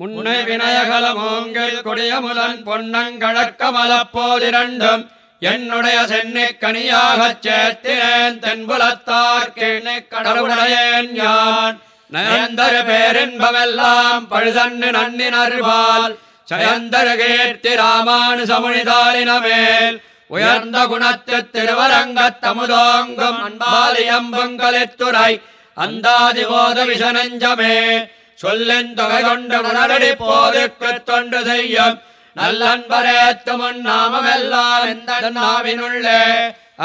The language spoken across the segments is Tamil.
முன்னை வினயகலமோங்கில் கொடியமுலன் பொன்னங்கழக்கமலப்போதிரண்டும். என்னுடைய சென்னைக் கனியாகச் சேர்த்தினேன் தென்புலத்தார்க்கு கடவுடையேன் யான். நயந்தர பேரின்பமெல்லாம் பழுதன்னு நன்னினர்வால். சயந்தர கீர்த்தி ராமானுசமுனிதாளினமேல் உயர்ந்த குணத்து திருவரங்கத் தமுதோங்கும் அன்பாலியம்புங்களித்துறை அந்தாதி போத விஷனஞ்சமே சொல்லின் தொகை உணரடி போதுக்கு தொண்டு செய்யும். நல்லன்பரேத்து முன் நாமமெல்லாம் எந்த நாவினுள்ளே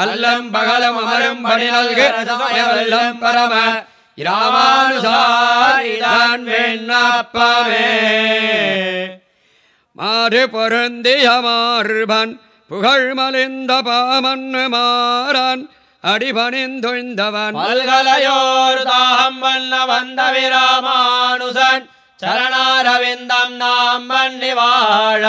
அல்லம் பகலும் அமரும் பணி நல்கும் பரம. இராமானுசாரிதான் விண்ணப்பமே. மாறு பொருந்திய மாறுபன் புகழ் மலிந்த பாமன் மாறான். அடிபணிந்துய்ந்தவன் பல்கலையோர் தாகம் வண்ண வந்த விராமானுசன் சரணாரவிந்தம் நாம் பண்ணி வாழ.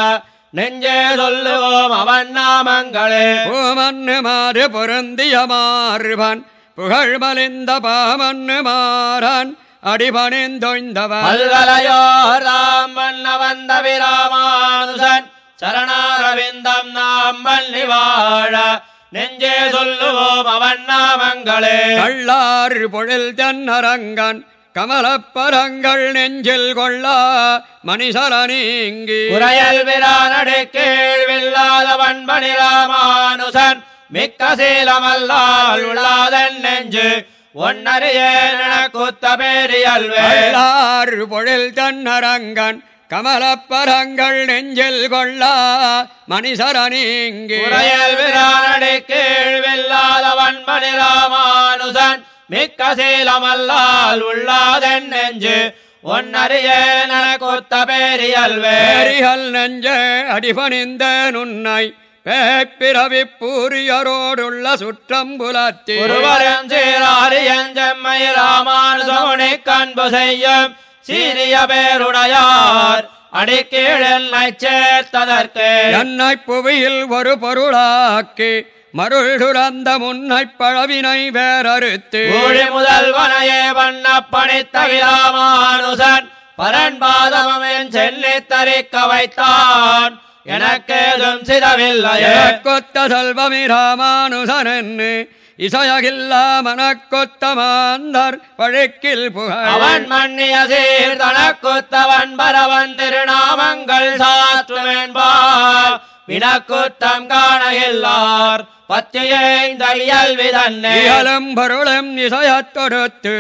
நெஞ்சே சொல்லுவோம் அவன் நாமங்களே. பூமன்னு மாறு பொருந்திய மார்பன் புகழ் மலிந்த பாமன்னு மாறான் அடிபணிந்துய்ந்தவன் பல்கலையோர் தாம் பண்ண வந்த விராமானுசன் சரணாரவிந்தம் நாம் பண்ணி வாழ. நெஞ்சே சொல்லுவோம் அவன் நாமங்களே கள்ளார் பொழில் தென்னரங்கன் கமலப்பரங்கள் நெஞ்சில் கொள்ளா மணிசர நீங்கி குறையல் விரானடி கீழ்வில்லாத வன்பணி ராமானுசன் மிக்க சீலமல்லால் உள்ளாதன் நெஞ்சு ஒன்னறியேன குத்த பேரியல்வே. கள்ளார் பொழில் தென்னரங்கன் கமலப்பரங்கள் நெஞ்சில் கொள்ளா மணிசர நீங்கி குறையல் விரானடி கீழ்வில்லாத வன்பணி ராமானுசன் மிக்க சீலமல்லால் உள்ளாதன் நெஞ்சு ஒன்னறியேன குத்த பேரியல்வே பேரிகள் நெஞ்சே அடிபணிந்த நுண்ணை பேப்பிரவி பூரியரோடுள்ள சுற்றம்புலத்தி ஒருவரும் சீராரியன் செம்மை ராமானுசமுனி கண்பு செய்யும் சீரிய பேருடையார். அடிக்கீழென்னை சேர்த்ததற்கு. என்னை புவியில் ஒரு பொருளாக்கி மருள் துறந்த முன்னை பழவினை வேறறுத்து. ஊழி முதல்வனையே வண்ண பணித்த விராமானுசன் பரன்பாதமன் செல்லி தரிக்க வைத்தான். எனக்கேதும் சிதவில்லையே. கொத்த செல்வமி ராமானுசனன்னு இசையகில்லா மனக்கொத்த மாந்தர் பழக்கில் புகழ். அவன் மன்னிய சீர் தனக்குத்தவன் பரவன் திருநாமங்கள் சாற்றுமென்பார் வினக்குத்தம் காணகில்லார் பத்தியைந்த இயல்வி தன்னே இயலும் பொருளும் இசையத் தொடுத்து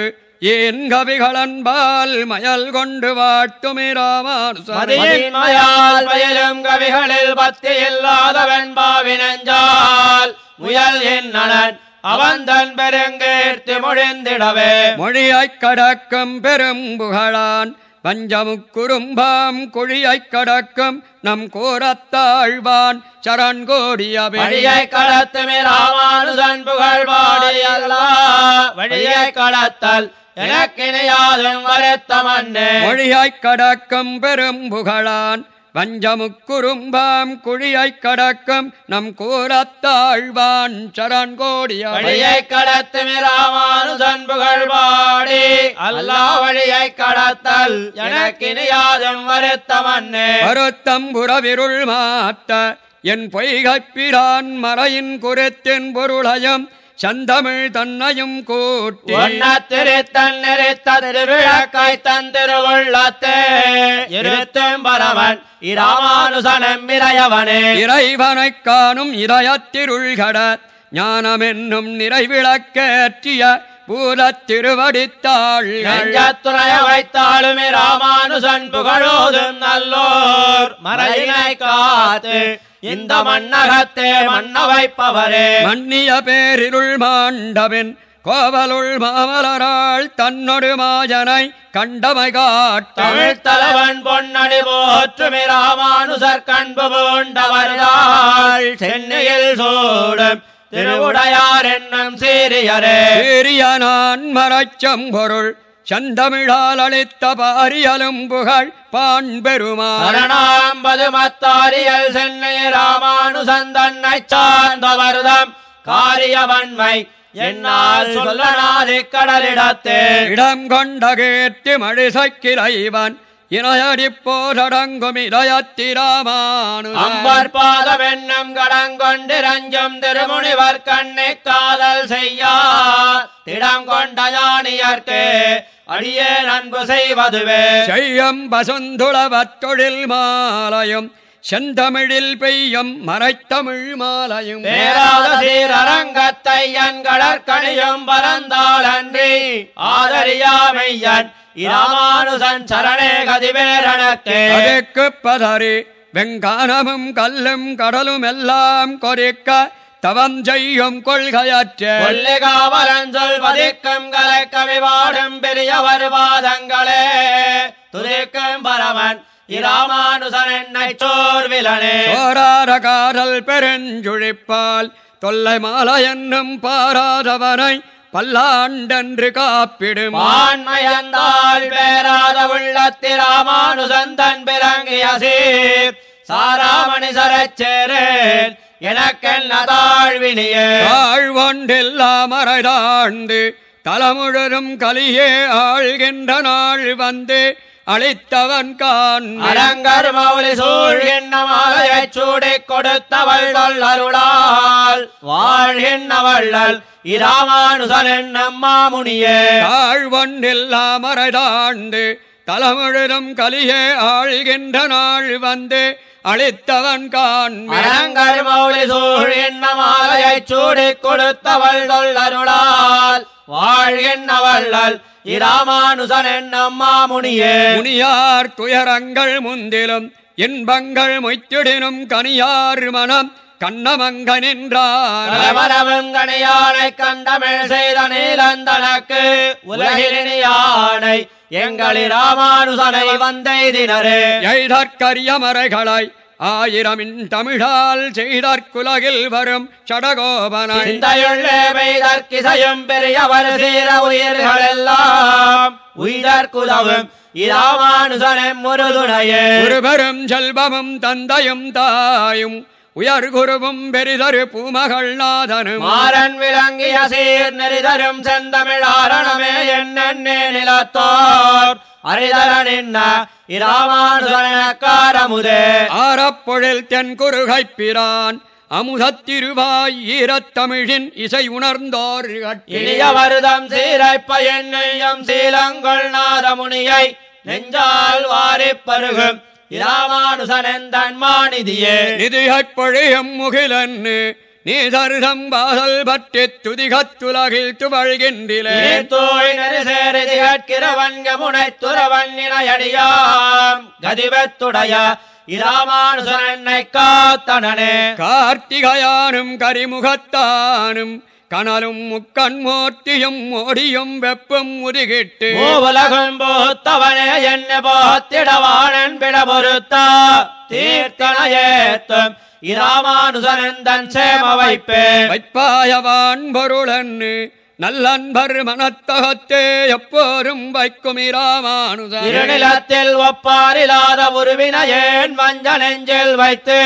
என் கவிகளன்பால் மயல் கொண்டு வாட்டுமி ராமானுசன் மதியின் மயால் வயலும் கவிகளில் பத்தி இல்லாதவன் பாவினஞ்சால் முயல் என் நலன் அவன் தன் பெருங்கீர்த்தி மொழிந்திடவே. மொழியைக் கடக்கும் பெரும் புகழான். பஞ்சமுக்குறும்பாம் குழியைக் கடக்கும் நம் கூறத்தாழ்வான் சரண் கோடியவே வழியை கடத்துமி ராமானுஜன் புகழ் பாடியல்லா வழியை கடத்தல் எனக்கினையாதும் வருத்த மண்ணே மொழியைக் கடக்கும் பெரும் புகழான். பஞ்சமுக்குறும்பாம் குழியைக் கடக்கும் நம் கூறத்தாழ்வான் சரண் கோடியவே வழியை கடத்துமி ராமானுஜன் புகழ் பாடி. அல்லா வழியை கடத்தல் எனக்கினையாதும் வருத்த மண்ணே வருத்தம் புறவிருள் மாத்த என் பொய்கைப்பிரான் மறையின் குறித்தின் பொருளையும் சந்தமிழ் தன்னையும் கூட்டி ஒன்னத்திருத்தன் நெறித்த திருவிழக்காய் தந்திருவுள்ளத்தே. இருத்தும் பரவன் இராமானுசனம் இறையவனே. இறைவனைக் காணும் இதயத்திருள்கட ஞானமென்னும் நிறைவிளக்கேற்றிய பூலத் திருவடித்தாள்கள் நெஞ்சத்துறைய வைத்தாளுமே ராமானுசன் புகழோதும் நல்லோர். மறையினை காத்து இந்த மண்ணகத்தே மன்ன வைப்பவரே மன்னிய பேரிருள் மாண்டவன் கோவலுள் மாமலராள் தன்னொடு மாஜனை கண்டமை காட்ட. தமிழ் தலைவன் பொன்னடி போற்றுமி ராமானுசர் கண்பு பூண்டவர்தாள் சென்னையில் சூடும் திருவுடையார் என்னும் சீரியரே. சீரிய நான் மரச்சம்பொருள் சந்தமிழால் அளித்த பாரியலும் புகழ் சரணாம்பது மத்தாரியல் சென்னை ராமானுசன் தன்னை சார்ந்தவர்தம் காரியவன்மை என்னால் சொல்லனாதி கடலிடத்தே. இடம் கொண்ட கீர்த்தி மழிசைக்கிறைவன் இணையடிப்போரடங்கும் இதயத்திராமானு அம்பர் பாதமென்னும் கடங்கொண்டிரஞ்சும் திருமுனிவர் கண்ணை காதல் செய்யா திடம் கொண்ட ஞானியர்க்கு அடியே அன்பு செய்வதுவே. செய்யம் பசுந்துளவத் தொழில் மாலையும் செந்தமிழில் பெய்யும் மறைத்தமிழ் மாலையும். பேராத சீரரங்கத்தையன் கடற்கணியும் பரந்தாள் அன்றி ஆதரியாமையன் இராமானுசன் சரணே கதிவேரணக்கு அதுக்கு பதறி வெங்கானமும் கல்லும் கடலும் எல்லாம் கொதிக்க தவம் செய்யும் கொள்கையற்ற. கொல்லிகாவலன் சொல் பதிக்கும் கலைக்கவி பாடும் பெரியவர் பாதங்களே. துதிக்கும் பரமன் இராமானுசன் பெருஞ்சுழிப்பால் தொல்லை மாலை என்னும் பாராதவனை பல்லாண்டன்று காப்பிடும்? ஆண்மையந்தாள் பேராத உள்ளத்தி ராமானுசந்தன் பிறங்கிய சீர். சாராமணி சரச்சேரேன் எனக்கென்ன தாழ்வினியே தாழ்வொன்றெல்லாம் மறைதாழ்ந்து தலமுழுதும் கலியே ஆள்கின்ற நாள் வந்து அளித்தவன் கான். அரங்கர் மௌலி சூழ்கின்ற மாலையைச் சூடிக் கொடுத்தவள் தொல்லருளால் வாழ்கின்ற வள்ளல் இராமானுசன் என்னும் மாமுனியே. தாழ்வொன்றெல்லாம் மறைதாழ்ந்து தலமுழுதும் கலியே ஆள்கின்ற நாள் வந்து அளித்தவன் கான். அரங்கர் மௌலி சூழ்கின்ற மாலையைச் சூடிக் கொடுத்தவள் தொல்லருளால் வாழ்கின்ற வள்ளல் இராமானுசன் என்னும் மாமுனியே. முனியார் துயரங்கள் முந்திலும் இன்பங்கள் மொய்த்திடினும் கனியார் மனம் கண்ணமங்க நின்றான் கண்டமிழ் செய்த நீலந்தனக்கு உலகிலினி யானை எங்களி ராமானுசனை வந்தெய்தினரே. எய்தற்கரிய மறைகளாய் ஆயிரமின் தமிழால் செய்தற்குலகில் வரும் சடகோபனை சிந்தையுள்ளே பெய்தற்கிசையும் பெரியவர் சீர உயிர்கள் எல்லாம் உயிர்க்குதவும் இராமானுசனம் ஒரு துணையே ஒருவரும் செல்வமும் தந்தையும் தாயும் உயர்குருவும் பெரிதரு பூமகள் நாதனும் மாறன் விளங்கிய சீர் நெறிதரும் செந்தமிழாரணமே என்னென்னே நிலத்தோர். அரிதர நின்ன இராமானுசனக்காரமுதே. ஆரப்பொழில் தென் குறுகைப் பிரான் அமுதத்திருவாய் ஈரத்தமிழின் இசை உணர்ந்தோர் இனிய வருதம் சீரைப்ப என்னையும் சீலங்கொள் நாதமுனியை நெஞ்சால் வாரிப் பருகும் இராமானுசனந்தன் மாநிதியே. நிதியைப் பொழியும் முகிலன்னு நீதருதம் பாதல் பற்றி துதிகத்துலகில் துவழ்கின்றிலே தோய் நெரிசேரி திகட்கிறவன்க முனைத்துறவன் இணையடியாம். கதிவத்துடைய இராமானுசனை காத்தனனே. கார்த்திகையானும் கரிமுகத்தானும் கனலும் முக்கண்மூர்த்தியும் மோடியும் வெப்பும் முதுகிட்டு மூவுலகும் போத்தவனே என்ன போத்திடவானன் பிட பொருத்தா தீர்த்தனையேத்தும் இராமானுசனந்தன் சேம வைப்பே வைப்பாயவான் பொருளன்னு நல்லன்பர் மனத்தகத்தே எப்போதும் வைக்கும் இராமானுதன் இருநிலத்தில் ஒப்பாரில்லாத உருவினையேன் வஞ்ச நெஞ்சில் வைத்து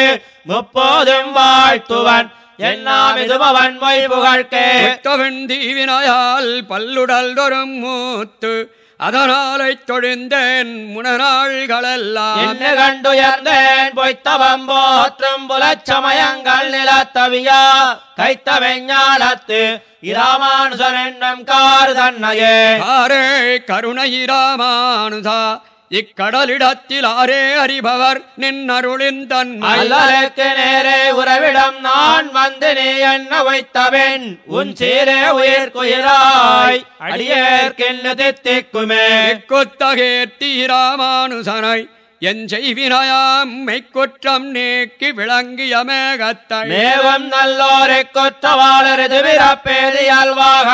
முப்போதும் வாழ்த்துவன். என்னாம் இதுபவன் மொய் புகழ்க்கே. புத்தவன் தீவினையால் பல்லுடல் தொரும் மூத்து அதனாலைத் தொழிந்தேன் முனநாள்களெல்லாம். என்ன கண்டுயர்ந்தேன் பொய்த்தவம் போற்றும் புலச்சமயங்கள் நிலத்தவியா. கைத்தவெஞ்ஞாலத்து இராமானுசன் என்னும் கார் தன்னையே. கருணை ராமானுதா இக்கடலிடத்தில் ஆரே அறிபவர் நின்னருளின் அல்லலுக்கு நேரே உறவிடம் நான் வந்து நீ என்ன வைத்தவன்? உன் சீரே உயிர்க்குயிராய். அடியேற்கென்னு தித்திக்குமே. குத்தகேத்தி ராமானுசனை என் செய்வினையாம் மெய்க்குற்றம் நீக்கி விளங்கிய மேகத்தை. மேவம் நல்லோரை குற்றவாளரது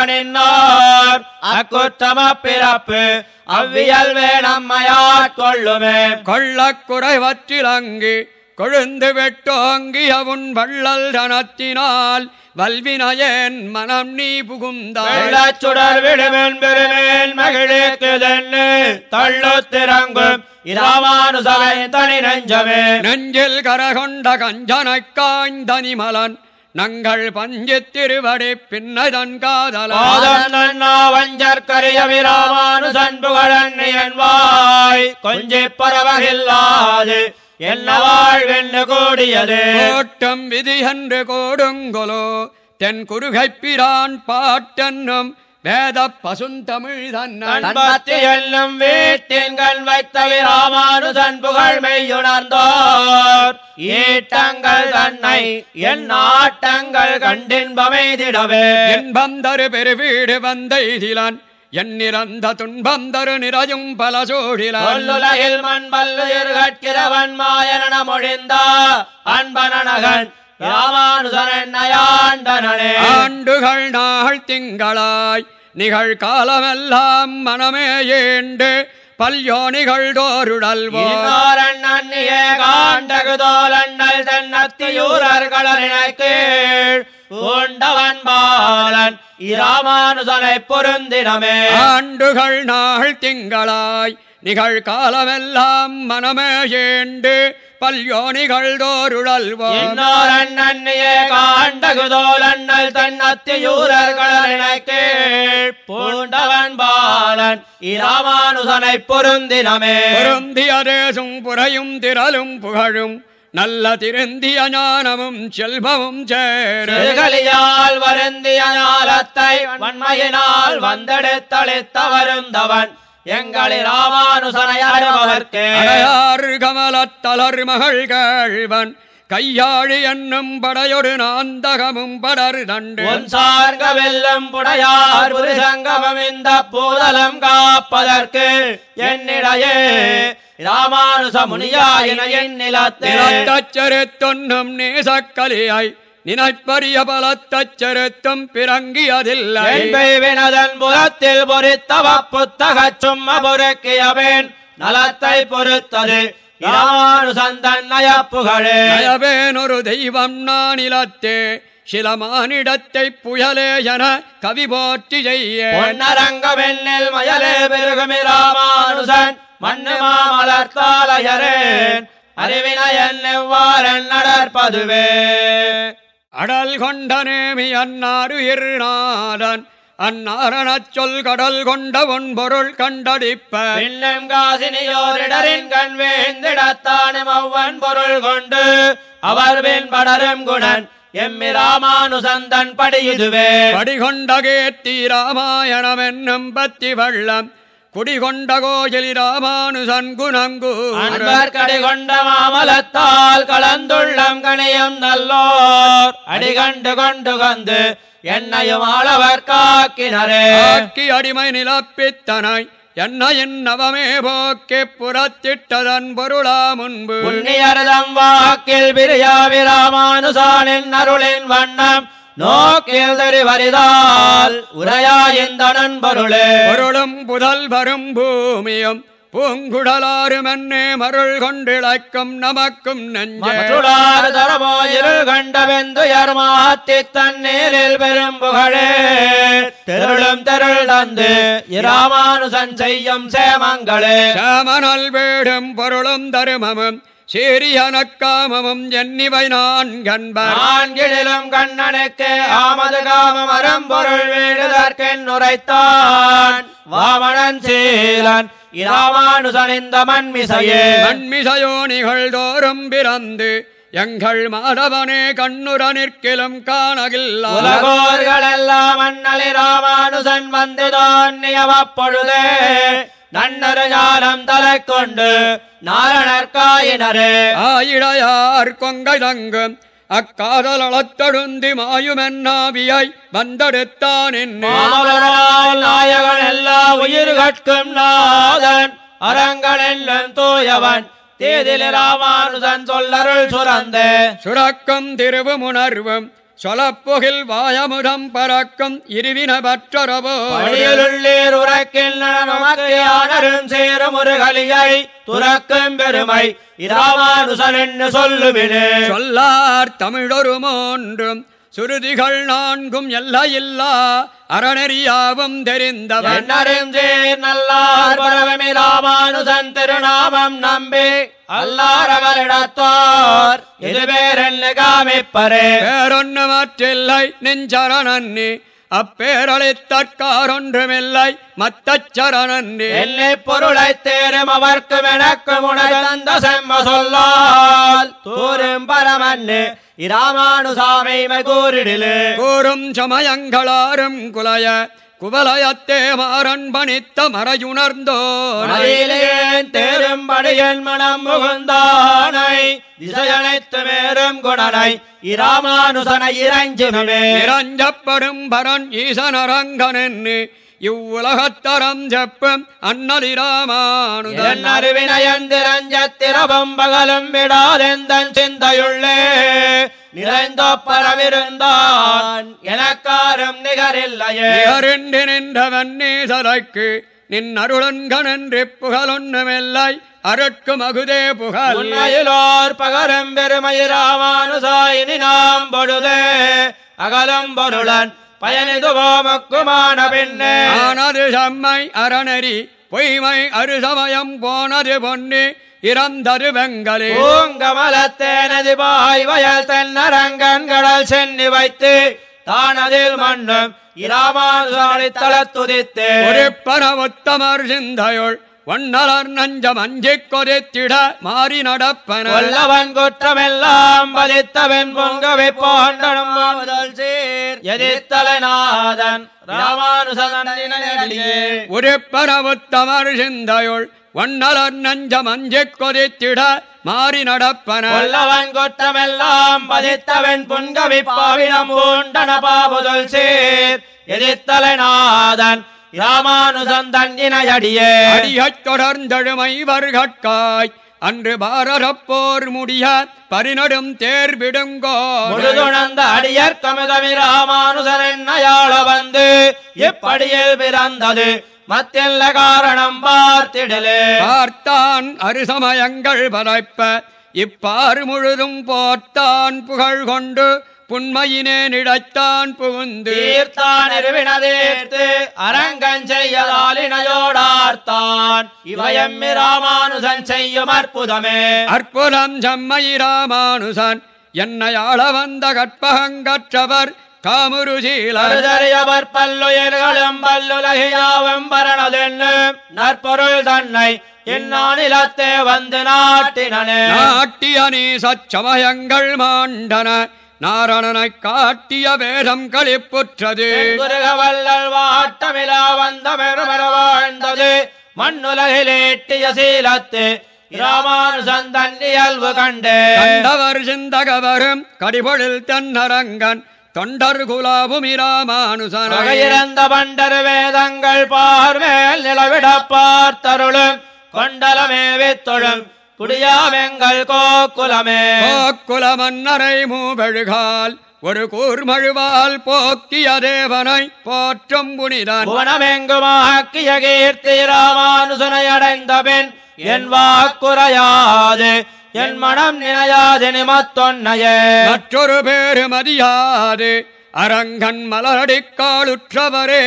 நின்னார். அக்குற்றம பிறப்பு அவ்வியல் வேணம்மையாட்கொள்ளுமே கொள்ளக் குறைவற்றிலங்கு கொழுந்து வெட்டோங்கிய உன் வள்ளல் தனத்தினால் வல்வினையேன் மனம் நீ புகுந்தாள் வெள்ளச்சுடர் விடுமென் பெருமேன் மகிழ்க்குதென்னு தள்ளு திறங்கும் இராமானுசவை தனி நெஞ்சமே. நெஞ்சில் கரகொண்ட கஞ்சனைக் காய்ந்தனிமலன் நங்கள் பஞ்சித் திருவடி பின்னதன் காதலா பாதம் நன்னா வஞ்சற்கரிய விராமானுசன் புகழன்னியன் வாய் கொஞ்சி பரவகில்லாது என்ன வாழ்வென்று கூடியது? கோட்டம் விதி என்று கோடுங்கொலோ தென் குறுகைப்பிரான் பாட்டென்னும் வேத பசுந்தமிழ் தன்பத்தி என்னும் வீட்டின் கண் வைத்த விராமானுசன் புகழ் மெய்யுணர்ந்தோர். ஈட்டங்கள் தன்னை என் ஆட்டங்கள் கண்டின்பமைதிடவே இன்பம் தரு பெருவீடு வந்த இதிலான் எண்ணிறந்த துன்பம் தரு நிறையும் பல சூழிலான். சொல்லுலகில் மண் பல்லுயிர் கற்கிறவன் மாயன மொழிந்த அன்பனகன் ராமானுசன் என்னையாண்டனே ஆண்டுகள் நாள் திங்களாய் நிகழ் காலமெல்லாம் மனமே ஏண்டு பல்யோனிகள் தோருடல்வோ இன்னாரன் அந்நியே காண்டகுதோலண்ணல் தென்னத்தியூரர்களறினை கீழ் பூண்டவன் பாலன் இராமானுசனை பொருந்தினமே. ஆண்டுகள் நாள் திங்களாய் நிகழ் காலமெல்லாம் மனமே ஏண்டு பல்யோனிகள் அந்நியே காண்டகுதோலண்ணல் தென்னத்தியூரர்களறினை கீழ் பூண்டவன் பாலன் இராமானுசனை பொருந்தினமே. பொருந்திய தேசும் புறையும் திரளும் புகழும் நல்ல திருந்திய ஞானமும் செல்வமும் சேரு. திருகலியால் வருந்திய ஞாலத்தை வன்மையினால் வந்தெடுத்தளித்த வருந்தவன் எங்களின் ராமானுசனை அடைபவர்க்கே. அடையார் கமலத்தலர் மகள் கேழ்வன் கையாழி என்னும் படையொடு நாந்தகமும் படர் தண்டு. சார்க வெல்லும் புடையார் புரிசங்கமம் இந்த பூதலம் காப்பதற்கு என்னிடையே ராமானுச முனியாயின எண்ணிலத்தே. நிலத்தச்செருத்தொன்னும் நேசக்கலியாய். நினைப்பரிய பலத்தச் செருத்தும் பிறங்கியதில்லை வினதன் புறத்தில் பொறித்தவ புத்தகச் சும்ம பொறுக்கியவேன். நலத்தை பொறுத்தது ராமானுசந்தன் நயப்புகழே நயவேனொரு தெய்வம் நானிலத்தே சிலமானிடத்தை புயலே என கவி போற்றி செய்ய. பொன்னரங்க வெண்ணில் மயலே பெருகுமி ராமானுசன் மண்ணு மாமலர்த்தாலயரேன் அறிவினயன் எவ்வாறன் நடற்பதுவே அடல் கொண்ட நேமி அன்னாரு இருநாடன் அந்நாரணச் சொல் கடல் கொண்ட பொருள் கண்டடிப்ப. பின்னும் காசினியோரிடரின் கண் வேந்திடத்தானும் அவ்வன் பொருள் கொண்டு அவர் பின் படரும் குணன் எம்மி ராமானுசந்தன் படியுதுவே. படிகொண்ட கேத்தி ராமாயணம் என்னும் பத்தி வள்ளம். குடிகொண்ட கோயில் ராமானுசன் குணங்கூர் அன்பர் கடி கொண்ட மாமலத்தால் கலந்துள்ளம் கணியும் நல்லோர். அடிகண்டு கொண்டு கந்து என்னையும் ஆளவர் காக்கினரே. ஆக்கி அடிமை நிலப்பித்தனாய் என்ன நவமே போக்கே புறத்திட்டதன் பொருளா முன்பு புண்ணியரதம் வாக்கில் பிரியாவிராமானுசானின் அருளின் வண்ணம். நோக்கில் தெரிவரிதால் உரையாயின் நண்பருளே பொருளும் புதல் வரும் பூமியும். பூங்குடலாரும் என்னே மருள் கொண்டிழைக்கும் நமக்கும் நெஞ்சே. மற்றுளாறு தரமோ இருள் கண்ட வெந்துயர் மாத்தி தண்ணீரில் பெரும் புகழே. தெருளும் தெருள் தந்து இராமானுசன் செய்யும் சேமங்களே. சாமனல் வேடும் பொருளும் தருமமும் சீரியனக்காமமும் எண்ணிவை நான் கண்பர் நான்கிலும் கண்ணனுக்கு ஆமது காமம் அறம்பொருள் வீடுதற்கென் உரைத்தான். வாமணன் சீலன் இராமானுசன் இந்த மண்மிசையே மண்மிசையோனிகள் தோறும் பிறந்து எங்கள் மாதவனே கண்ணுற நிற்கிலும் காணகில்ல உலகோர்கள் எல்லாம் அண்ணலி ராமானுசன் வந்து பொழுதே நன்னரு ஞானம் தலை கொண்டு நாரணர்காயினரே. ஆயிடையார் கொங்கை தங்கும் அக்காதலத்தொழுந்தி மாயுமென்னாவியாய் வந்தெடுத்தான் நாயகன் எல்லா உயிர்கட்கும் நாதன் அறங்கள் எல்லாம் தூயவன் தேதில் ராமானுஜன் சொல்லருள் சுரந்தே. சுரக்கும் திருவுமுணர்வும் சொலப்புகில் வாயமுதம் பறக்கும் இருவின பற்றரவோ வழியிலுள்ளீர் உரைக்கில் நமக்கு ஆனரும் சேரும் ஒரு கலியை துறக்கும் பெருமை இராமானுசன் என்று சொல்லுவினே சொல்லார் தமிழொரு மூன்றும் சுருதிகள் நான்கும் எல்லையில்லா அறநெறியாவும் தெரிந்தவன் என்னறிஞ்சீர் நல்லார் பரவமி ராமானுசன் திருநாமம் நம்பி. அல்லாரவரிடத்தோர் இது பேரென்னு காமிப்பரே. பேரொன்னு மாற்றில்லை நெஞ்சரணன்னி அப்பேரளித்தற்காரொன்றுமில்லை மத்தச்சரணன்னி என்னை பொருளை தேரும் அவர்க்கும் எனக்கும் உணர்ந்த செம்ம சொல்லால். தூரும் பரமன்னு இராமானுசாமிமை கூறிடிலே. கூறும் சமயங்களாரும் குலைய குவலயத்தே மாறன் பணித்த மறையுணர்ந்தோனை. மலையிலேன் தேரும்படி என் மனம் முகுந்தானை. திசையனைத்து மேரும் குணனை இராமானுசனை இறைஞ்சுமே. இறஞ்சப்படும் பரன் ஈசனரங்கனென்னு. இவ்வுலகத்தரம் செப்பும் அண்ணலிராமானுதன் என் அறிவினயந்திரஞ்சத்திரபம் பகலும் விடாதெந்தன் சிந்தையுள்ளே. நிறைந்தோப்பரவிருந்தான் எனக்காரும் நிகரில்லையே. நிகரின்றி நின்றவன் நீசலைக்கு நின் அருளன்கனன்றி புகழொன்னுமில்லை. அருட்கு மகுதே புகழ். உண்மையிலோர் பகரும் பெருமயிராமானுசாயினி நாம் பொழுதே அகலம் பொருளன் பயனிதுவோமுக்குமான பின்னே ஆனது செம்மை அறநெறி பொய்மை அருசமயம் போனது பொன்னி இறந்தது வெங்கலே. பூங்கமலத்தேனது பாய் வயல் தென்னரங்கன் கடல் சென்னி வைத்து தானதில் மண்ணும் இராமானுசாரி தளத்துதித்து. குறிப்பன உத்தமர் சிந்தையுள் ஒன்னலர் நஞ்சம் அஞ்சிக் கொதித்திட மாறி நடப்பன. கொல்லவன் குற்றமெல்லாம் பதித்தவன் பொங்கவை போண்டனும் முதல் சீர். எதிர்த்தலநாதன் ராமானுசனடியே உறுப்பன உத்தமர் சிந்தையுள் ஒன்னலர் நஞ்சம் அஞ்சிக் கொதித்திட மாறி நடப்பன. கொல்லவன் குற்றமெல்லாம் பதித்தவன் புன்கவி பாவினம் பூண்டன பாபுதல் சீர். எதிர்த்தலநாதன் ராமானுசன் தன்னினையடியே அடியச் தொடர்ந்தழுமை வர்கட்காய். அன்று பாரதப்போர் முடிய பரிநடும் தேர் விடுங்கோ முழுதுணர்ந்த அடியர் கமுதமி ராமானுசன் என்னையாள வந்து இப்படியில் பிறந்தது. மத்தியல்ல காரணம் பார்த்திடலே. பார்த்தான் அருசமயங்கள் பதைப்ப இப்பாறு முழுதும் போர்த்தான் புகழ் கொண்டு புண்மையினே நிடைத்தான் புகுந்து தீர்த்தான் இருவினதீர்த்து அரங்கன் செய்யதாலினையோடார்த்தான் இவயம்மி ராமானுசன் செய்யும் அற்புதமே. அற்புதம் செம்மை ராமானுசன் என்னை ஆள வந்த கற்பகங்கற்றவர் காமுருசீலர் பல்லுயிர்களும் பல்லுலகியாவும் பரணதென்னு நற்பொருள் தன்னை இந்நானிலத்தே வந்து நாட்டினனே. நாட்டிய நீ சச்சமயங்கள் மாண்டன. நாரணனைக் காட்டிய வேதம் களிப்புற்றது. குருகவல்லல் வாட்டமிலா வந்த மெருமர வாழ்ந்தது மண்ணுலகில் ஈட்டிய சீலத்து ராமானுசன் தன் இயல்பு கண்டு. கண்டவர் சிந்தகவரும் கடிபொழில் தென்னரங்கன் தொண்டர் குலாபுமி ராமானுசனை. வகையிறந்த பண்டர் வேதங்கள் பார்மேல் நிலவிட பார்த்தருளும். கொண்டலமே தொழும் குடியாமெங்கள் கோக்குலமே. கோக்குல மன்னரை மூவழுகால் ஒரு கூர்மழுவால் போக்கிய தேவனை போற்றும் புனிதன். புவனமெங்குமாக்கிய கீர்த்தி ராமானுசனை அடைந்த பின் என் வாக்குறையாது என் மனம் நினையாது நிமத்தொன்னையே. மற்றொரு பேரு மதியாது அரங்கன் மலரடிக்காலுற்றவரே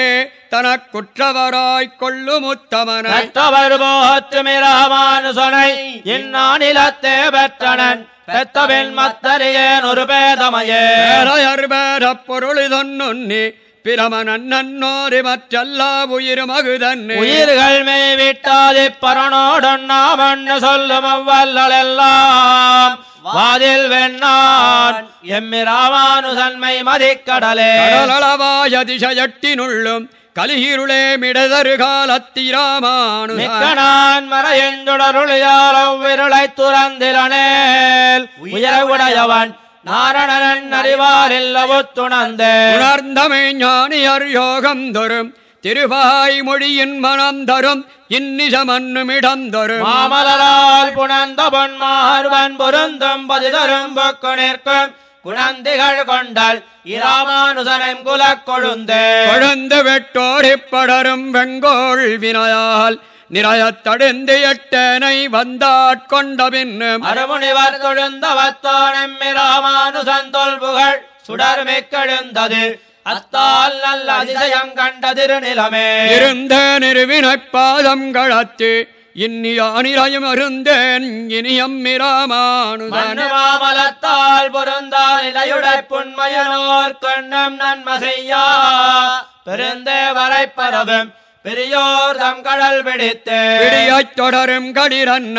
தனக்குற்றவராய்க் கொள்ளும் உத்தமனை பெற்றவர் போற்றுமி ராமானுசனை இந்நானிலத்தே பெற்றனன் பெத்தபின் மத்தறியேன் ஒரு பேதமையே பேரையர் பேரப் பொருளிதொன்னுன்னி பிரமனன் நன்னோரி மற்றல்லா உயிர் மகுதன்னு. உயிர்கள் மேவிட்டாதி பரனோடொன்னாமண்ணு சொல்லும் அவ்வல்லெல்லாம் வாதில் வெண்ணான் எம்மி ராமானுசன்மை மதிக்கடலே. கடலளவாய திசையட்டினுள்ளும் கலியிருளே மிடதரு காலத்திராமானு மிக்கனான் மறையெஞ்சுடருளியால் அவ்விருளை துறந்திலனேல். உயர உடையவன் நாரணன் அறிவாரில் அவுத்துணர்ந்தே. உணர்ந்தமை ஞானியர் யோகம் தரும். திருவாய் மொழியின் மனம் தரும். இன்னிசமன்னுமிடம் தரும். மாமலரால் புணர்ந்த பொன்மார்வன் பொருந்தும் பதிதரும் பொக்கு நிற்கும். குணந்திகள் கொண்டல் இராமானுசனம் குலக் கொழுந்தே. கொழுந்து வெட்டோடிப் படரும் வெங்கோள் வினையால் நிறையத்தடிந்து எட்டனை வந்தாட்கொண்ட பின்னும் அருமுனிவர் தொழுந்தவத்தோனம் ராமானுசன் தொல்புகழ் சுடர் மிக்கெழுந்தது அத்தால் நல்ல அதிசயம் கண்ட திருநிலமே. இருந்த நிறுவினைப் பாதம் கழத்து இன்னி அனிரயம் அருந்தேன் இனியம்மி ராமானுதன் மண்ணு மாமலத்தால் பொருந்தால் இலையுடை புண்மையனோர் கொண்ணும் நன்மை செய்யா பெருந்தேவரை பரவும் பெரியோர் தம் கடல் பிடித்து. பிடியைத் தொடரும் கடிரன்ன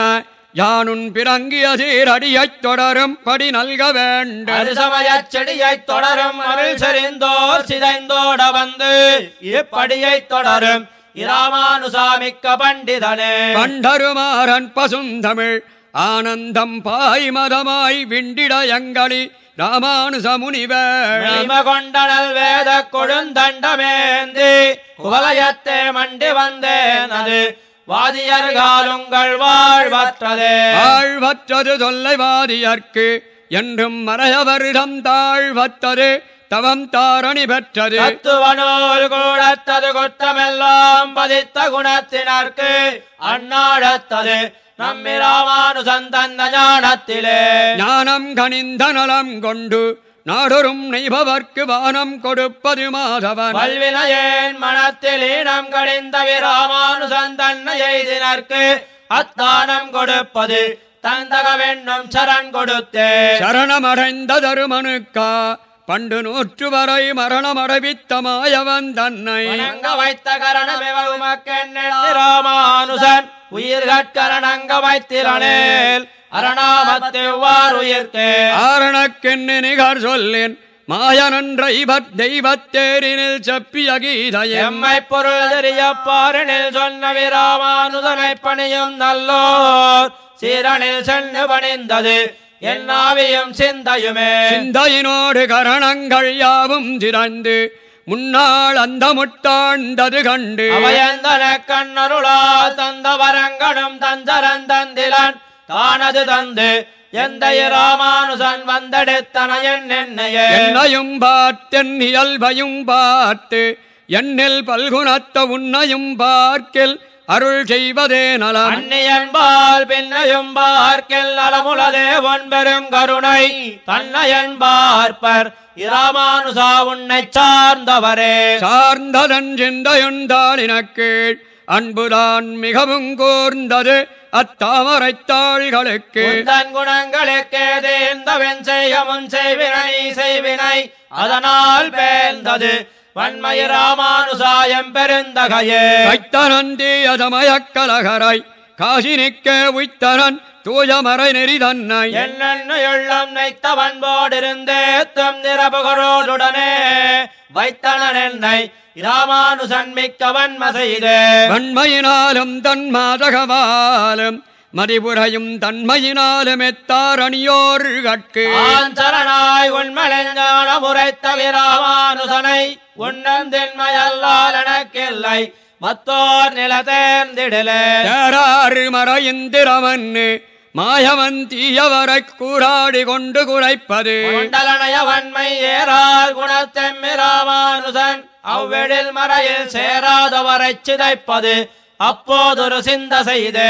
யானுன் பிறங்கிய சீரடியைத் தொடரும் படி நல்க வேண்டும் அருசமயச் செடியைத் தொடரும் அருள் செறிந்தோர் சிதைந்தோட வந்து இப்படியைத் தொடரும் இராமானுசாமிக்க பண்டிதனே. பண்டருமாறன் பசுந்தமிழ் ஆனந்தம் பாய்மதமாய் விண்டிட எங்களி ராமானுச முனிவர். மெய்ம கொண்டனல் வேத கொழுந்தண்டமேந்தி குவலயத்தே மண்டி வந்தேன் அது வாதியர்காலுங்கள் வாழ்வற்றதே. ஆழ்வற்றது தொல்லைவாதியர்க்கு என்றும் மறையவரிடம் தாழ்வத்தது தவம் தாரணி பெற்றது. தத்துவனோர் கூடத்தது குற்றமெல்லாம் பதித்த குணத்தினர்க்கு அந்நாடத்தது நம்மி ராமானுசந்தந்த ஞானத்திலே. ஞானம் கனிந்த நலம் கொண்டு நாடொரும் நெய்பவர்க்கு வானம் கொடுப்பது மாதவன். வல்வினையேன் மனத்தில் ஈனம் கடிந்த விராமானுசந்தன்ன எய்தினர்க்கு அத்தானம் கொடுப்பது. தந்தக வெண்ணும் சரண் கொடுத்தே. சரணமடைந்த தருமனுக்கா பண்டு நூற்று வரை மரணமடைவித்த மாயவன் தன்னை. வைத்த ராமானுசன் உயிர்கட்கரணங்க வைத்திரனேல். அரணாமத்தெவ்வாறு உயிர்க்கே ஆரணக்கென்னு நிகர் சொல்லேன் மாயனன்ற தெய்வத்தேரினில் செப்பிய கீதையம் எம்மை பொருள் தெரிய பாரனில் சொன்ன விராமானுதனை பணியும் நல்லோர் சீரனில் சென்று பணிந்தது. என் ஆவியும் சிந்தையுமே. சிந்தையினோடு கரணங்கள் யாவும் திறந்து முன்னாள் அந்த முட்டாண்டது கண்டு. அவையந்தன கண்ணருளால் தந்த வரங்கடும் தஞ்சரன் தந்திலன் தானது தந்து எந்த ராமானுசன் வந்தெடுத்தன என் என்னையே என்னையும் பார்த்தென் இயல்பையும் பார்த்து என்னில் பல்குணத்த உன்னையும் பார்க்கில் அருள் செய்வதே நலம். அந்நியன்பால் பின்னையும் பார்க்கில் நலமுலதே ஒன்பெரும் கருணை. தன்னையன் பார்ப்பர் இராமானுசா உன்னை சார்ந்தவரே. சார்ந்ததன் சிந்தையுண்டாளினக்கீழ் அன்புதான் மிகவும் கூர்ந்தது அத்தாமரைத்தாள்களுக்கு உந்தன் குணங்களுக்கே தேர்ந்தவன் செய்யமுன் செய்வினை செய்வினை அதனால் பேர்ந்தது வன்மை ராமானுசாயம் பெருந்தகையே. கைத்தனந்தியதமயக்கலகராய் காசினிக்க உய்த்தனன் தூயமறை நெறி தன்னை. என்னென்ன உள்ளம் நைத்தவன் போடிருந்தே தம் நிரபுகரோடுடனே. வைத்தனன் என்னை ராமானுசன் மிக்கவன் செய்தே. வன்மையினாலும் தன் மாதகவாலும் மதிபுரையும் தன்மையினாலும் எத்தாரணியோர் கட்கு. ஆஞ்சரணாய் உண்மலைஞான முறைத்த விராமானுசனை உண்ணம் தின்மையல்லால் எனக்கில்லை. மத்தோர் நில தேர்ந்திடலே தேராறு மறையிந்திரமன்னு மாயவன் தீயவரைக் கூறாடி கொண்டு குறைப்பது குண்டலனய வன்மை ஏறால் குணத்தெம்மி ராமானுசன் அவ்வெழில் மறையில் சேராதவரைச் சிதைப்பது. அப்போதொரு சிந்த செய்தே.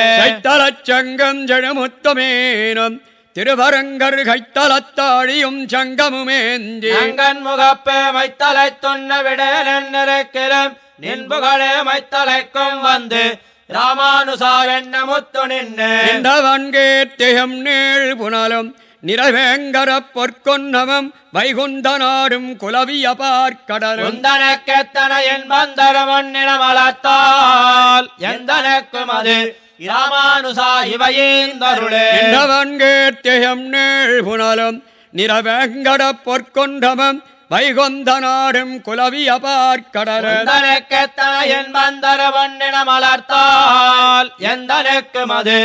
ஜெழுமுத்தமேனும் திருவரங்கர் கைத்தலத்தாழியும் சங்கமுமேந்தி. அங்கன் முகப்பே மைத்தலை துண்ண நிறக்கிலும் நின்புகளே மைத்தலைக்கும் வந்து ராமானுசா வெண்ண முத்து நின்று நீள் புனலும் நிறைவேங்கர பொற்கொன்னவம் வைகுந்த நாடும் குலவிய பார்க்கடலும். உந்தனக்கெத்தன என் பந்தரம் ஒன்னினமலத்தால் எந்தனக்கும் அது ராமானுசா இவையேந்தருளே. இந்தவன் கேத்தியம் நீள் புனலும் நிறவேங்கட பொற்கொண்டவம் வைகுந்த நாடும் குலவிய பார்க்கடலும் உந்தனக்கெத்தன என் பந்தரம் ஒன்னினமலர்த்தால் எந்தனக்கும் அது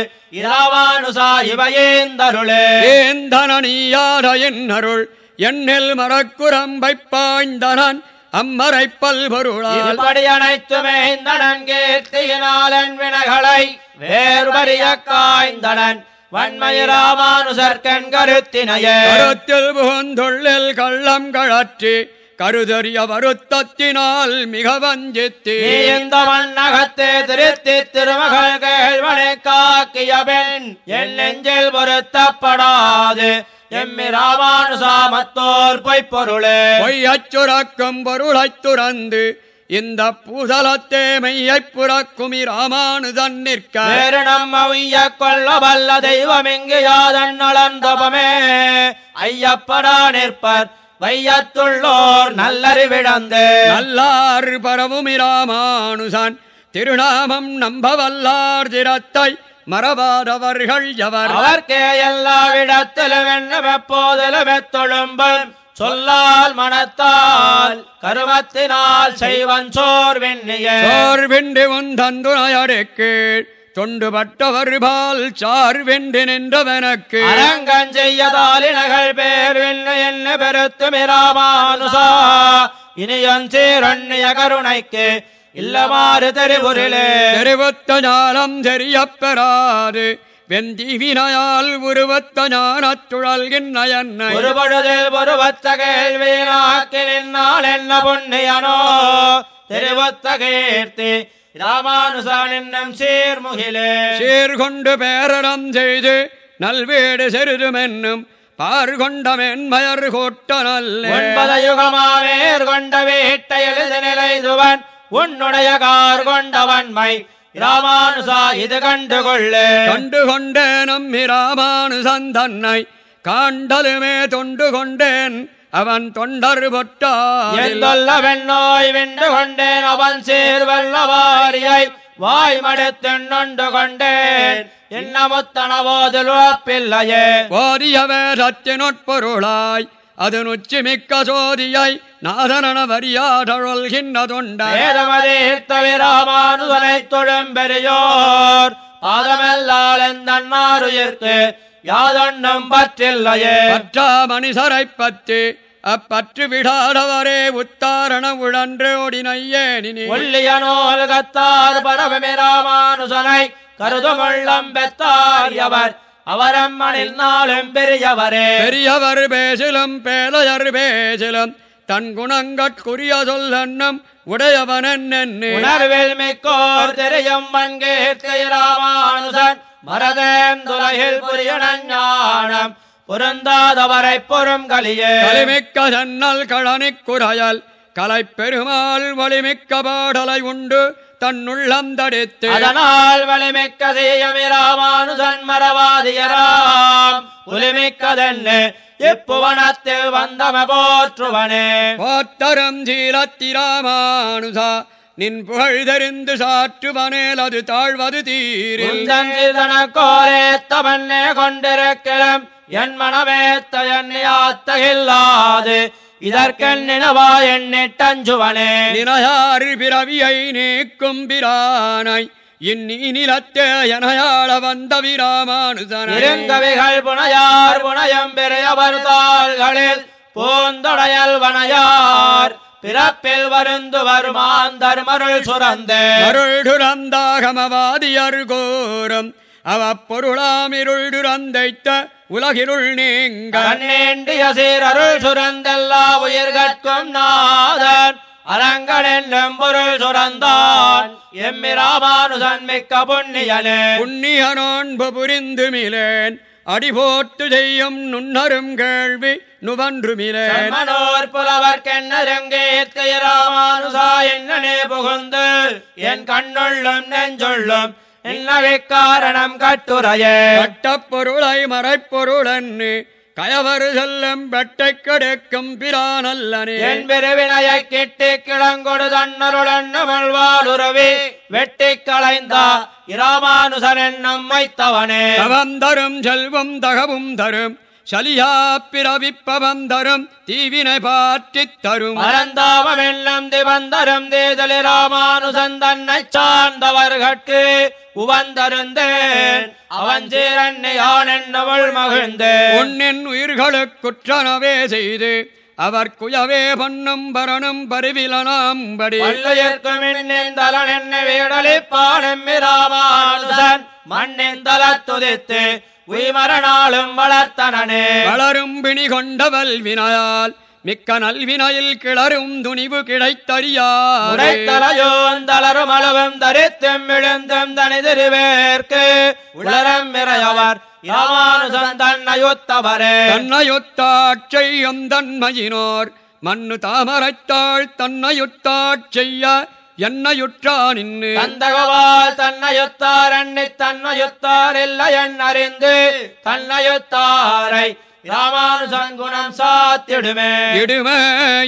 ராமானுசா இவையேந்தருளே. ஏந்தனீயாத என் அருள் என்னில் மரக்குரம்பை பாய்ந்தனன் அம்மரை பல்பொருளால். இருபடி அனைத்துமே இந்தனன் கீர்த்தியினாலன் வினைகளை வேறுபறிய காய்ந்தனன். வன்மை ராமானுசர் கண் கருத்தினையே கருத்தில் புகுந்துள்ளில் கள்ளம் கழற்றி கருதறிய வருத்தத்தினால் மிக வஞ்சித்து இந்த மண்ணகத்தே திருத்தி திருமகள் கேள்வனை காக்கிய பெண் என் நெஞ்சில் பொருத்தப்படாது. எம்மி ராமானுசா மத்தோர் பொய்ப்பொருளே. பொய்யச் சுரக்கும் பொருளைத் துறந்து இந்த பூதலத்தே மெய்யைப் புறக்குமி ராமானுதன் நிற்க. நம்ம உய்ய கொள்ள வல்ல தெய்வம் இங்கு யாதன் நலந்தபமே ஐயப்படா நிற்பர் வையத்துள்ளோர் நல்லறிவிழந்து நல்லார் பரவுமி ராமானுசன் திருநாமம் நம்பவல்லார் திறத்தை மறவாதவர்கள் எவர். அவர்க்கே எல்லா இடத்திலும் என்னும் எப்போதிலும் எத்தொழும்பும் சொல்லால் மனத்தால் கருமத்தினால் செய்வன் சோர் வெண்ணிய. சோர்வெண்டு உந்தந்துணையடுக்கு தொண்டுபட்டவர் பால் சார்வெண்டு நின்றவனக்கு. அரங்கன் செய்யதாலினகள் பேர் விண்ணு என்ன பெருத்துமி ராமானுசா இனியன் சீரண்ய கருணைக்கு இல்லமாறு தெரிபுரிலே. தெரிவத்த ஞானம் தெரியப் பெறாது வெந்தீவினையால் உருவத்த ஞானத்துழல்கின்ற என்னை ஒரு பொழுதில் ஒருவத்த கேள்வியினாக்கி நின்னால் என்ன புண்ணியனோ? தெரிவத்த கீர்த்தி ராமானுசான் என்னும் சீர்முகிலே சீர்கொண்டு பேரறம் செய்து நல்வீடு செருதுமென்னும் பார்கொண்ட மென்மயர் கோட்ட நல்ல ஒன்பது யுகமாவேர் கொண்ட வீட்டை எழுது நிலைதுவன் உன்னுடைய கார் கொண்டவன்மை ராமானுசா இது கண்டு கொள்ளு கண்டு கொண்டேன் நம்மி ராமானுசன் தன்னை காண்டலுமே தொண்டு கொண்டேன் அவன் தொண்டர் எந்தொல்ல வெண்ணோய் வென்று கொண்டேன். அவன் சீர்வல்லவாரியை வாய் மடுத்து நொண்டு கொண்டேன். இன்னமுத்தனவோதில் உழப்பில்லையே ஓதியவே சத்தினொட்பொருளாய் அது நுச்சி மிக்க சோதியை நாதனன வரியாதொழ்கின்ற தொண்டர் வேதமதீர்த்தவி ராமானுதனை தொழும் பெரியோர் பாதமெல்லால் எந்தன்னாருயிர்க்கு யாதொன்னும் பற்றில்லையே. பற்றா மனுஷரைப் பற்றி அப்பற்று விடாதவரே உத்தாரண உழன்று ஓடினையேனினி ஒல்லிய நூல் கத்தார் பரவமி ராமானுசனை கருதுமுள்ளம் பெத்தார் எவர் அவரம்மனில் நாளும் பெரியவரே. பெரியவர் பேசிலும் பேலையர் பேசிலும் தன் குணங்கட்குரிய சொல்லன்னம் உடையவனன் என்ன உணர்வில் மிக்கோர் தெரியும் மண்கேற்கை ராமானுசன் மரதேந்துலகில் புரியண ஞானம் பொருந்தாதவரை பொறும் கலியே. கலிமிக்க ஜன்னல் கழனிக் குறையல் கலைப்பெருமாள் வலிமிக்க பாடலை உண்டு தன்னுள்ளம் தடித்து அதனால் வலிமிக்க தீயமி ராமானுசன் மரவாதியராம். புலிமிக்கதென்னு இப்புவனத்தில் வந்தம போற்றுவனே. போத்தரம் சீலத்திராமானுசா நின் புகழ் தெரிந்து சாற்றுவனேல் அது தாழ்வது தீரில் தனக்கோரேத்தவன்னே கொண்டிருக்கிறோம் என் மனமேத்த எண்ணியாத்தகில்லாது. இதற்கென் நினவா எண்ணிட்டஞ்சுவனே. நினையார் பிறவியை நீக்கும் பிரானை இன்னி நிலத்தே எனையாள வந்த விராமானுசனை. இருங்கவிகள் புனையார் புனையம் பெரியவர் தாள்களில் பூந்தொடையல் வனையார் பிறப்பில் வருந்து வருமாந்தர் மருள் சுரந்தே. அருள் துறந்தாகமவாதியர் கோரம் அவ பொருளாமிருள் உலகிருள் நீங்க. கண்ணேண்டிய சீரருள் சுரந்தெல்லா உயிர்கட்கும் நாதன். அரங்கன் என்னும் பொருள் சுரந்தான். எம்மி ராமானுசன் மிக்க புண்ணியனே. புண்ணிய நோன்பு புரிந்து மிலேன். அடிபோட்டு செய்யும் நுண்ணரும் கேள்வி நுவன்று மிலேன். மனோர் புலவர்க்கென்னருங்கேற்கை ராமானுசா என்னனே புகுந்து. என் கண்ணுள்ளும் நெஞ்சுள்ளும் காரணம் கட்டுரையே? கட்டப் பொருளை மறைப்பொருளன்னு கயவர் செல்லும் வெட்டை கெடுக்கும் பிரானல்லனே. என் பெருவினையை கிட்டி கிளங்கொடு தன்னருளன்னுமழ்வாளுறவி வெட்டி களைந்தா இராமானுசன் என்னும் தவம் தரும் செல்வம் தகவும் தரும் சலியா பிறவிப்பவம் தரும் தீவினை பாற்றித் தரும். என்னும் திவந்தரும் தேதலி ராமானுசன் தன்னை சார்ந்தவர்கட்கு உவந்தருந்தேன். அவன் சீரண்ணி யான் என்னவள் மகிழ்ந்தேன். உன்னின் உயிர்களுக்குற்றனவே செய்து அவர் குயவே பண்ணும் பரணும் பரிவிலனாம்படி. இன்னிந்தலன் என்ன வீடலிப்பான். எம்மி ராமானுசன் மண்ணின் தலத்துதித்து உய்மரனாலும் வளர்த்தனனே. வளரும் பிணி கொண்டவல் வினையால் மிக்க நல்வினையில் கிளரும் துணிவு கிடைத்தறியாரே. உடைத்தலையோந்தளரும் அளவும் தரித்தும் விழுந்தும் தனிதிருவேற்கு. உளரம் இறையவர் தன்னையொத்தவரே. தன்னையொத்தாட்செய்யும் தன்மையினோர் மண்ணு தாமரைத்தாள் தன்னையுத்தாட் என்னையுற்றா நின்னு தந்தகவால் தன்னையுத்தார் எண்ணி தன்னையுத்தார் இல்லை என் அறிந்து தன்னையுத்தாரை ராமானுசன் குணம் சாத்திடுமே. இடுமே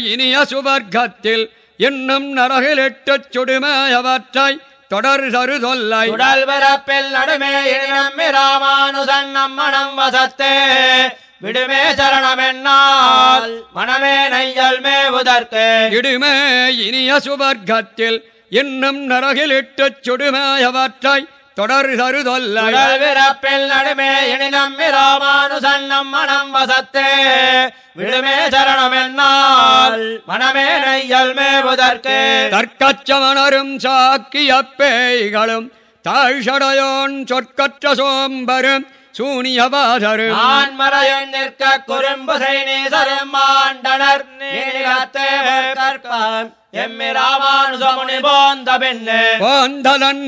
இனிய சுவர்க்கத்தில் இன்னும் நரகிலிட்டுச் சுடுமே அவற்றை தொடர் சரு தொல்லை. உடல் பிறப்பில் நடுமே நம்மி ராமானுசன் நம்மனம் வசத்தே. விடுமே சரணம் என்னால் மனமே நெய்யல் மேவுதற்கு. இடுமே இனிய சுவர்க்கத்தில் இன்னும் நரகிலிட்டுச் சுடுமே அவற்றை தொடர் பிறப்பில் நடுமே இனி நம்மி ராமானுசன் நம்மனம் வசத்தே. விடுமே சரணம் என்னால் மனமே நெய்யல் மேவுதற்கு. தற்கச்சமணரும் சாக்கிய பேய்களும் தாழ்சடையோன் சொற்கற்ற சோம்பரும் சூனியவாதரும் நான் மறையும் நிற்க குறும்பு செய்நீசரும் ஆண்டனர்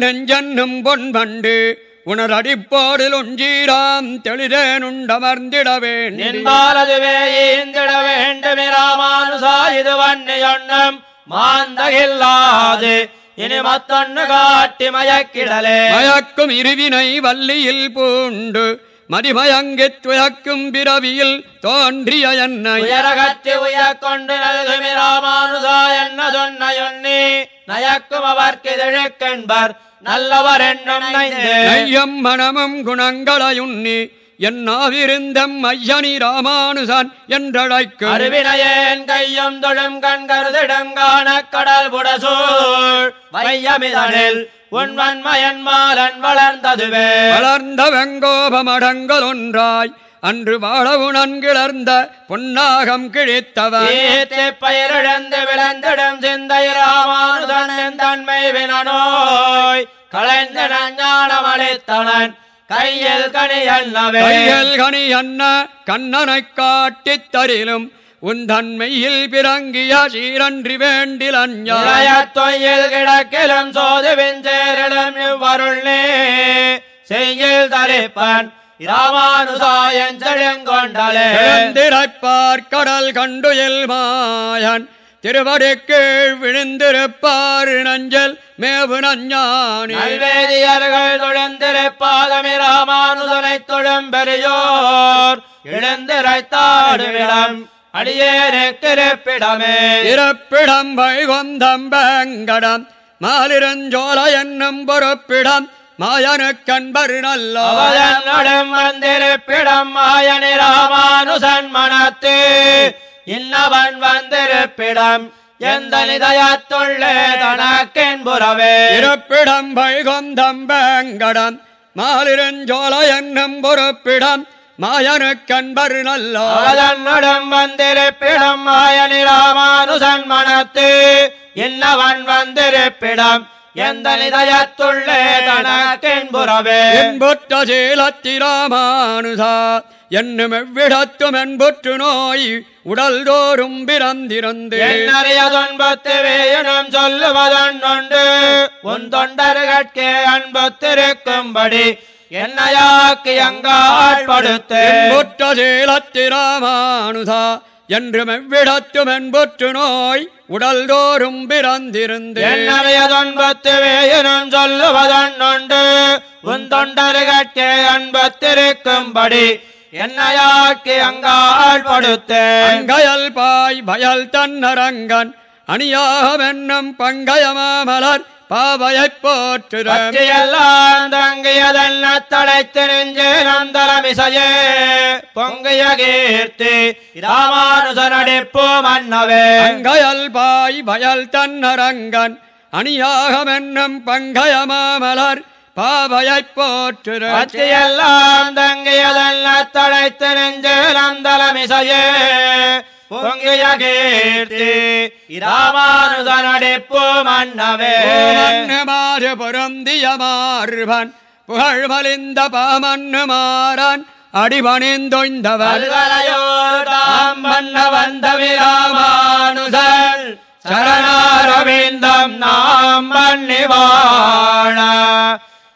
நெஞ்சன்னும் பொன்வண்டு. உணரடிப்போடில் உஞ்சீராம் தெளிதேனுண்டமர்ந்திட வேண்டி நின்பாலதுவே ஈந்திட வேண்டுமே ராமானுசா இது வன்னி ஒண்ணும் மாந்தகில்லாது. இனி மத்தொன்னு காட்டி மயக்கிடலே. மயக்கும் இருவினை வள்ளியில் பூண்டு மதிமயங்கித் துயக்கும் பிறவியில் தோன்றிய என்னை. உயரகத்தி உயர் கொண்டு நல்குமி ராமானுசா என்ன சொன்ன எண்ணி நயக்கும் அவர்க்கு திழுக்கென்பர் நல்லவர் என்னும் மனமும் குணங்களையுண்ணி என்னாவிருந்தம் ஐயனி ராமானுசான் என்றழைக்கும். அருவினையேன் கையும் தொழும் கண்கருதிடம் காண கடல் புடசூழ். வையமிதனில் உன்வன்மயன் மாலன் வளர்ந்ததுவே. வளர்ந்த வெங்கோபமடங்கள் ஒன்றாய் அன்று வாழவு நன்கிளர்ந்த பொன்னாகம் கிழித்தவன். ஈத்து பயிரிழந்து விளந்திடும் சிந்தை ராமானுதன் தன்மை ஞானம் அளித்தனன் கையில் கனி அண்ணவே. கையல் கனி அன்ன கண்ணனைக் காட்டித் தரிலும் உன் தன்மையில் பிறங்கிய சீரன்றி வேண்டில் தொய்யில் கிடக்கிலும் சோதுவின் சேரிலும் இவ்வருள் செய்யில் தரிப்பன் ராமானுசாயன் செழுங்கொண்டலே. எழுந்திரைப்பார் கடல் கண்டுயில் மாயன் திருவடி கீழ் விழுந்திருப்பார் நஞ்சல் மேவு நஞ்ஞானி நல்வேதியர்கள் தொழுந்திருப்பாதமி ராமானுதனை தொழும் பெரியோர் எழுந்திரைத்தாடுவிடம் அடியேனுக்கிருப்பிடமே இருப்பிடம் வைகுந்தம் வேங்கடம் மாலிரஞ்சோல என்னும் பொறுப்பிடம் மாயனுக்கன்பர் நல்லோ. அவதன்னடும் வந்திருப்பிடம் மாயனி ராமானுசன் மனத்து. இன்னவன் வந்திருப்பிடம் எந்த நிதயத்துள்ளே தனக்கென்புறவே இருப்பிடம் வைகுந்தம் வேங்கடம் மாலிரஞ்சோல என்னும் பொறுப்பிடம் மாயனுக்கன்பர் நல்லோ. அவதன்னுடன் வந்திருப்பிடம் மாயனி ராமானுசன் மனத்து இன்னவன் வந்திருப்பிடம் எந்த நிதயத்துள்ளே தனக்கென்புறவே என்புற்ற சீலத்திராமானுசா என்னும் எவ்விடத்தும் என்புற்று நோய் உடல் தோறும் பிறந்திருந்து. என்னறிய துன்பத்து வேயனும் சொல்லுவதொன்று உன் தொண்டர்கட்கே அன்பத்திருக்கும்படி என்னையாக்கு எங்காட்படுத்து என்புற்ற சீலத்திராமானுசா என்றும் எவ்விடத்தும் என்புற்று நோய் உடல் தோறும் பிறந்திருந்து. என்னறிய துன்பத்து வேயனும் சொல்லுவதொன்று உன் தொண்டர்கட்கே அன்பத்திருக்கும்படி என்னையாக்கு அங்காட்படுத்து அங்கயல் பாய் பயல் தன்னரங்கன் அணியாகமென்னும் பங்கயமாமலர் பாவையைப் போற்றுற பற்றியெல்லாம் தங்கியதென்ன தலைத்து நெஞ்சு நந்தரமிசையே பொங்கிய கீர்த்தி ராமானுசனடிப்பு மன்னவே. அங்கயல் பாய் வயல் தன்னரங்கன் அணியாகமென்னும் பங்கயமாமலர் பாவையைப் போற்றுற பற்றியெல்லாம் தங்கியதென்ன தலைத்து நெஞ்சு நந்தரமிசையே பொங்கிய கீர்த்தி ராமானுசனடிப்பு மன்னவே. மாறு பொருந்திய மார்பன் புகழ் மலிந்த பாமன்னு மாறான் அடிபணிந்தொய்ந்தவன் பல்கலையோர் தாம் பண்ண வந்த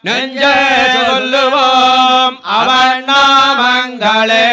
நெஞ்சே சொல்லுவோம் அவன் நாமங்களே.